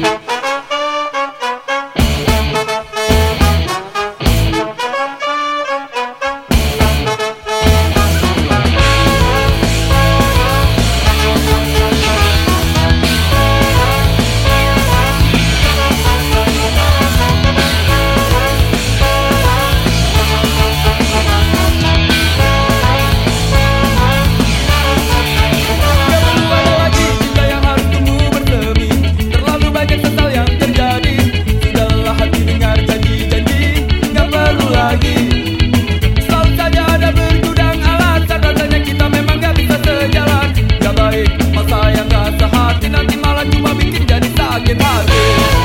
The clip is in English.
Música dagen hade